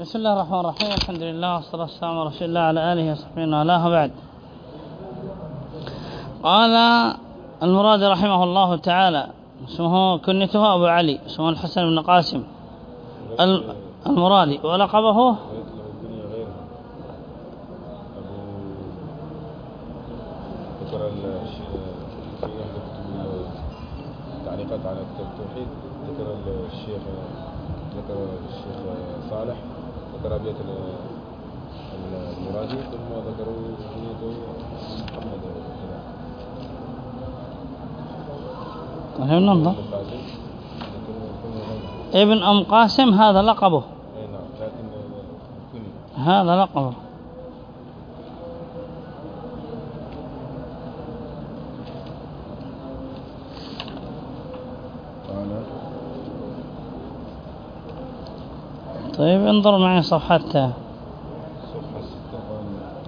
بسم الله الرحمن الرحيم الحمد لله والصلاة والسلام على رسول الله على آله وصحبه وعلاه بعد قال المراد رحمه الله تعالى اسمه كنيته أبو علي اسمه الحسن بن قاسم المرادي ولقبه التوحيد ذكر الشيخ ذكر الشيخ صالح ذكر أبيات المرادي ثم ذكروا كنيته محمد طيب ننظر ابن أم قاسم هذا لقبه. هذا لقبه. طيب انظر معي صفحة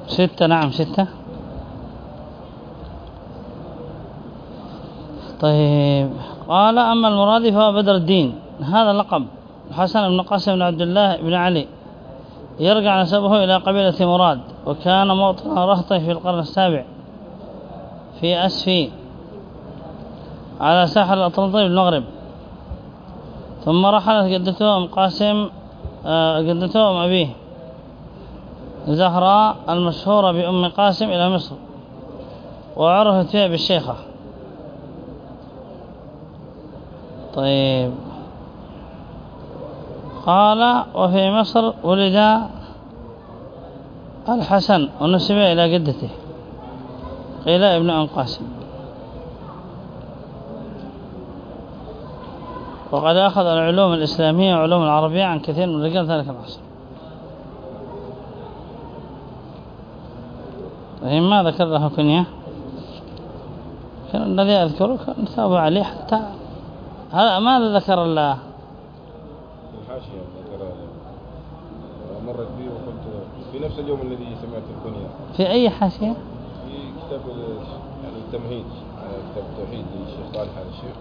ستة. نعم ستة. طيب قال أما المرادي فهو بدر الدين. هذا لقب. الحسن بن قاسم بن عبد الله بن علي يرجع نسبه إلى قبيلة مراد وكان موطن رهطة في القرن السابع في أسفي على ساحل الأطلنطي بالمغرب. ثم رحلت جدته أم قاسم جدته أم أبيه زهراء المشهورة بأم قاسم إلى مصر وعرفت فيها بالشيخة. طيب. قال وفي مصر ولد الحسن ونسب إلى جدته. قيل ابن أم قاسم. وقد أخذ العلوم الإسلامية وعلوم العربية عن كثير من رجال ذلك العصر طيب ما ذكر له كنية. الذي أذكره كان ثابع عليه حتى هذا ماذا ذكر الله. الحاشية ذكر مرت بي وقلت في نفس اليوم الذي سمعت الكنية. في أي حاشية؟ في كتاب يعني التمهيد على كتاب التوحيد للشيخ صالح على الشيخ.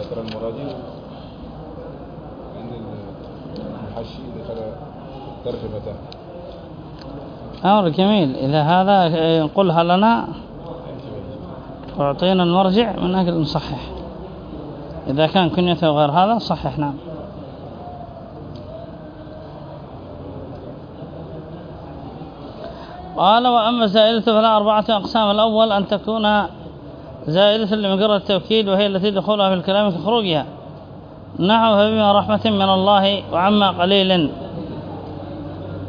ذكر المرادي. عند المحشي ذكر ترجمته أمر جميل. إذا هذا ينقلها لنا وأعطينا المرجع من أجل نصحح. إذا كان كنيته غير هذا صحح نعم. قال وأما زائدة فلا أربعة أقسام. الأول أن تكون زائدة لمجرد التوكيد وهي التي دخولها في الكلام كخروجها نحو فبما رحمة من الله وعما قليل.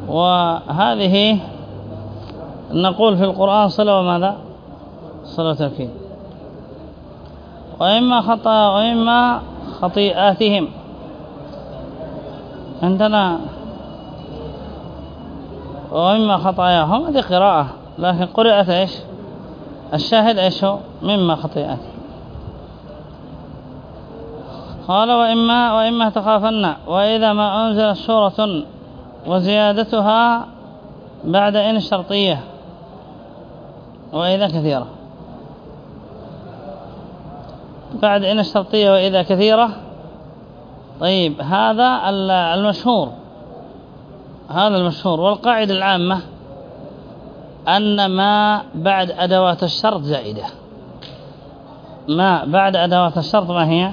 وهذه نقول في القرآن صلة وماذا؟ صلة توكيد وإما خطأ وإما خطيئاتهم. عندنا وإما خطاياهم هذه قراءة لكن قرأت إيش؟ الشاهد إيش هو؟ مما خطيئات قال وإما, وإما تخافن وإذا ما أنزلت سورة وزيادتها بعد إن الشرطية وإذا كثيرة. بعد إن الشرطية وإذا كثيرة. طيب هذا المشهور. هذا المشهور والقاعدة العامة أن ما بعد أدوات الشرط زائدة. ما بعد أدوات الشرط ما هي؟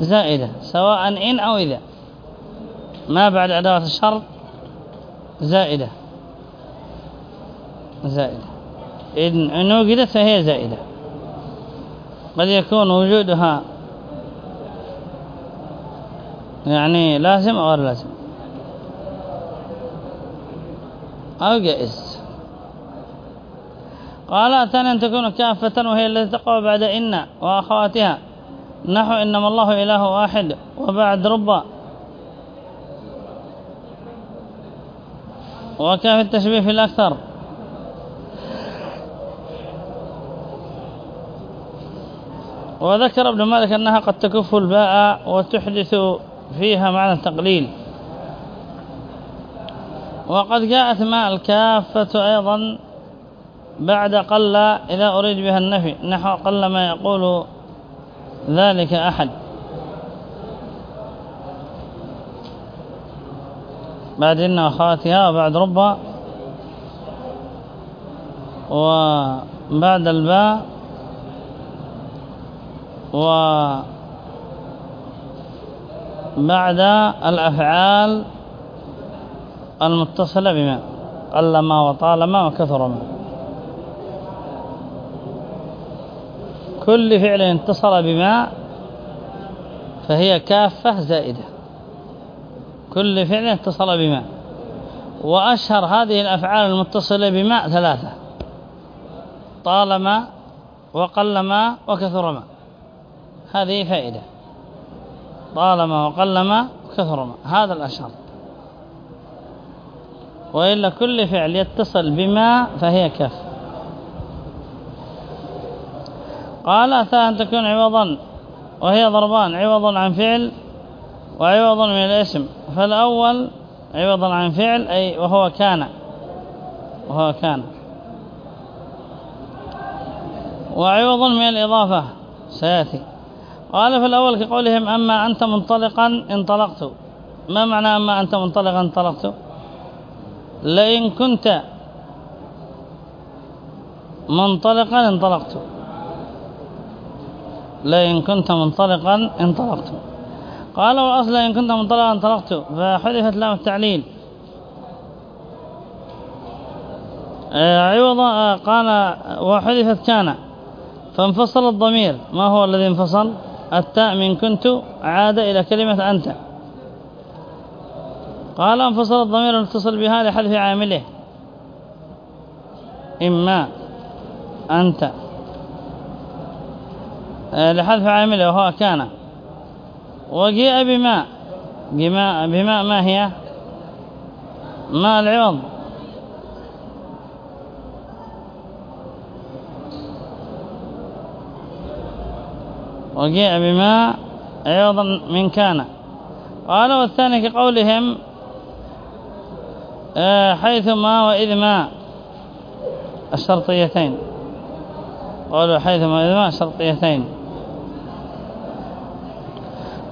زائدة. سواء إن أو إذا. ما بعد أدوات الشرط؟ زائدة. زائدة. إن وجدت فهي زائدة. قد يكون وجودها يعني لازم أو غير لازم؟ أو جائز. قال ثانيا تكون كافة وهي التي تقع بعد إن وأخواتها. نحو إنما الله إله واحد وبعد رب. وكاف التشبيه في الأكثر؟ وذكر ابن مالك أنها قد تكف الباء وتحدث فيها معنى التقليل. وقد جاءت ماء الكافة أيضا بعد قل إذا أريد بها النفي نحو قل ما يقول ذلك أحد. بعد إن أخواتها وبعد رب وبعد الباء وبعد الأفعال المتصلة بما قلما وطالما وكثر كل فعل اتصل بما فهي كافة زائدة. كل فعل اتصل بما. وأشهر هذه الأفعال المتصلة بما ثلاثة. طالما وقلما وكثرما هذه فائدة. طالما وقلما وكثرما هذا الأشهر. وإلا كل فعل يتصل بما فهي كف قال أتى أن تكون عوضا وهي ضربان عوض عن فعل وعوض من الاسم. فالأول عوضا عن فعل أي وهو كان وهو كان. وعوض من الإضافة سيأتي. قال في الأول كقولهم أما أنت منطلقا انطلقت. ما معنى أما أنت منطلقا انطلقت؟ لئن كنت منطلقا انطلقت. لئن كنت منطلقا انطلقت. قال والأصل إن كنت منطلقا انطلقت. فحذفت لام التعليل. آه، عوض آه، قال وحذفت كان. فانفصل الضمير. ما هو الذي انفصل؟ التاء من كنت عاد إلى كلمة أنت. قال انفصل الضمير المتصل بها لحذف عامله. إما أنت. لحذف عامله وهو كان. وجيء بماء. بماء بماء ما هي؟ ماء العوض. وجيء بماء عوضا من كان. قال والثاني كقولهم آه، حيثما وإذ ما. الشرطيتين. قالوا حيثما وإذ ما الشرطيتين.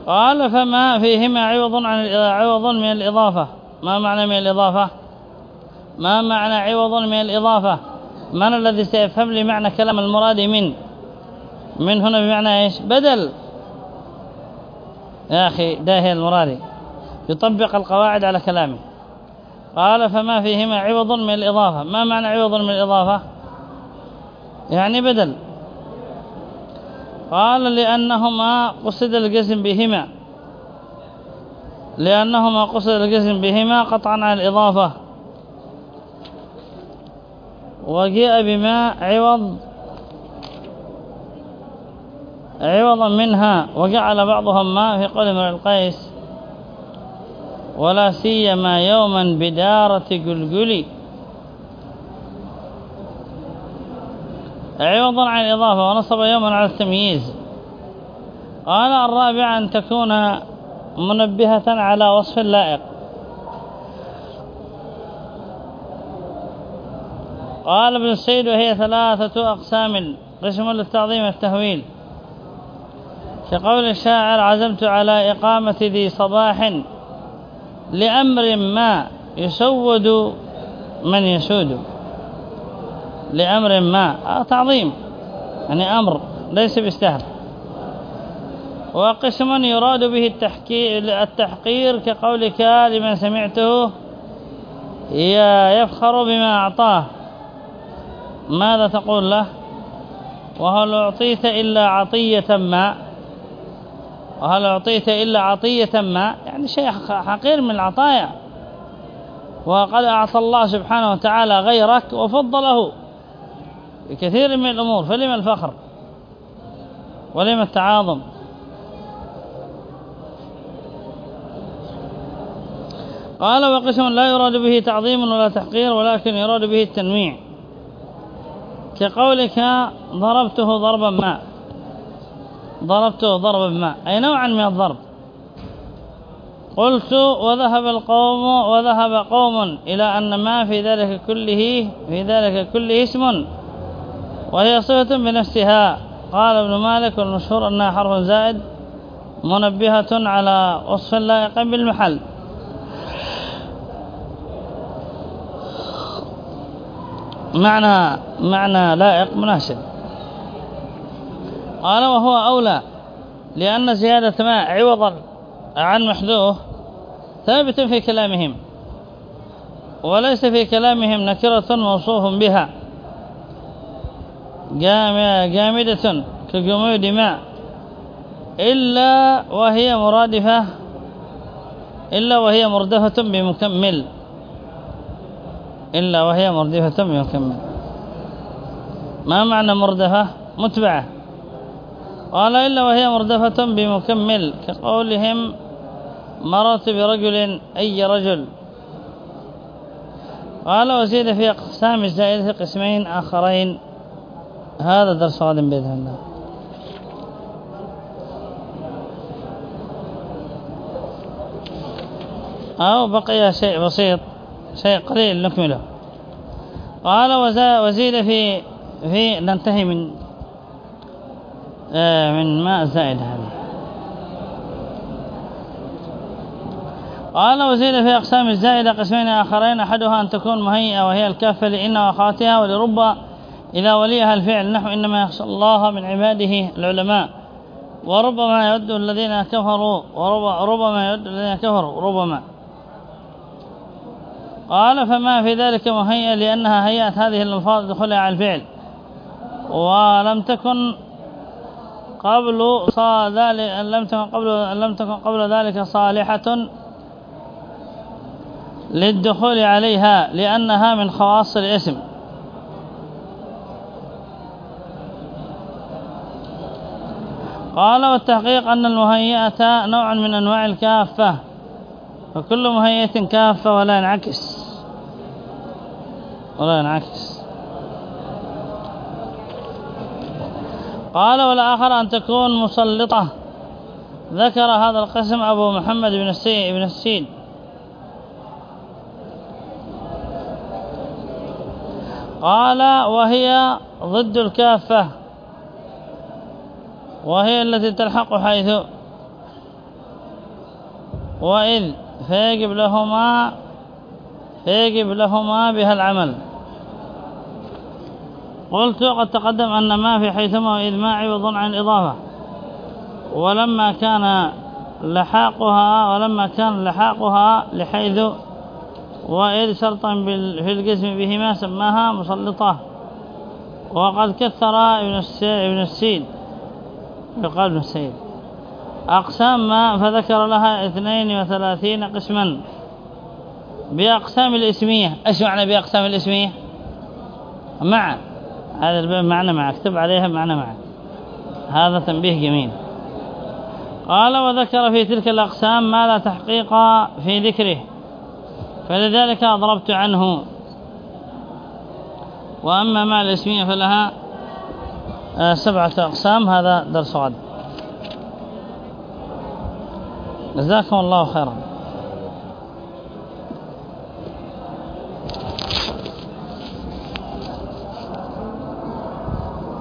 قال فما فيهما عوض عن عوض من الإضافة. ما معنى من الإضافة؟ ما معنى عوض من الإضافة؟ من الذي سيفهم لي معنى كلام المراد من؟ من هنا بمعنى إيش؟ بدل. يا أخي داهي المرادي يطبق القواعد على كلامه قال فما فيهما عوض من الإضافة. ما معنى عوض من الإضافة؟ يعني بدل. قال لأنهما قصد الجزم بهما. لأنهما قصد الجزم بهما قطعا عن الإضافة. وجاء بما عوض عوضا منها وجعل بعضهم ما في قول من القيس ولا سيما يوما بدارة قلقلي عوضا عن الإضافة ونصب يوما على التمييز. قال الرابع أن تكون منبهة على وصف لائق قال ابن السيد وهي ثلاثة أقسام قسم للتعظيم والتهويل. كقول الشاعر عزمت على إقامة ذي صباح لأمر ما يسود من يسود. لأمر ما. آه تعظيم. يعني أمر ليس بيستهل وقسم يراد به التحقير كقولك لمن سمعته يفخر بما أعطاه. ماذا تقول له؟ وهل أعطيت إلا عطية ما؟ وهل أعطيت إلا عطية ما؟ يعني شيء حقير من العطايا. وقد أعطى الله سبحانه وتعالى غيرك وفضله. بكثير من الأمور فلما الفخر؟ ولما التعاظم؟ قال وقسم لا يراد به تعظيم ولا تحقير ولكن يراد به التنويع. كقولك ضربته ضربا ما. ضربته ضربا ما. أي نوعا من الضرب. قلت وذهب القوم وذهب قوم إلى أن ما في ذلك كله في ذلك كله اسم. وهي صفة بنفسها. قال ابن مالك والمشهور أنها حرف زائد منبهة على وصف لائق بالمحل. معنى معنى لائق مناسب. قال وهو أولى لأن زيادة ما عوضا عن محذوه ثابت في كلامهم وليس في كلامهم نكرة موصوف بها. جامدة كجمود ماء إلا وهي مرادفة إلا وهي مردفة بمكمل. إلا وهي مردفة بمكمل. ما معنى مردفة؟ متبعة. قال إلا وهي مردفة بمكمل كقولهم مرت برجل أي رجل. قال وزيد في أقسام الزائدة قسمين آخرين. هذا درس غد بإذن الله أو بقي شيء بسيط شيء قليل نكمله. قال وزيد في في ننتهي من آه، من ماء زائد هذا. قال وزيد في أقسام الزائدة قسمين آخرين أحدها أن تكون مهيئة وهي الكافة لإن وأخواتها ولرب إذا وليها الفعل. نحو إنما يخشى الله من عباده العلماء. وربما يود الذين كفروا وربما يود الذين كفروا ربما. قال فما في ذلك مهيئة لأنها هيئت هذه الألفاظ دخولها على الفعل. ولم تكن قبل ذلك لم تكن قبل لم تكن قبل ذلك صالحة للدخول عليها لأنها من خواص الاسم قال والتحقيق أن المهيئة نوع من أنواع الكافة فكل مهيئة كافة ولا ينعكس. ولا ينعكس. قال والآخر أن تكون مسلطة. ذكر هذا القسم أبو محمد بن السيد بن السيد قال وهي ضد الكافة. وهي التي تلحق حيث وإذ فيجب لهما فيجب لهما بها العمل. قلت وقد تقدم أن ما في حيثما وإذ ما عوض عن الإضافة. ولما كان لحاقها ولما كان لحاقها لحيث وإذ شرطا في القسم بهما سماها مسلطة. وقد كثر ابن السيد. يقال ابن السيد أقسام ما فذكر لها اثنين وثلاثين قسما. بأقسام الإسمية. إيش معنى بأقسام الإسمية؟ مع. هذا الباب معنى مع اكتب عليها معنى مع هذا تنبيه جميل. قال وذكر في تلك الأقسام ما لا تحقيق في ذكره. فلذلك أضربت عنه. وأما مع الإسمية فلها سبعة أقسام هذا درس غد. جزاكم الله خيرا.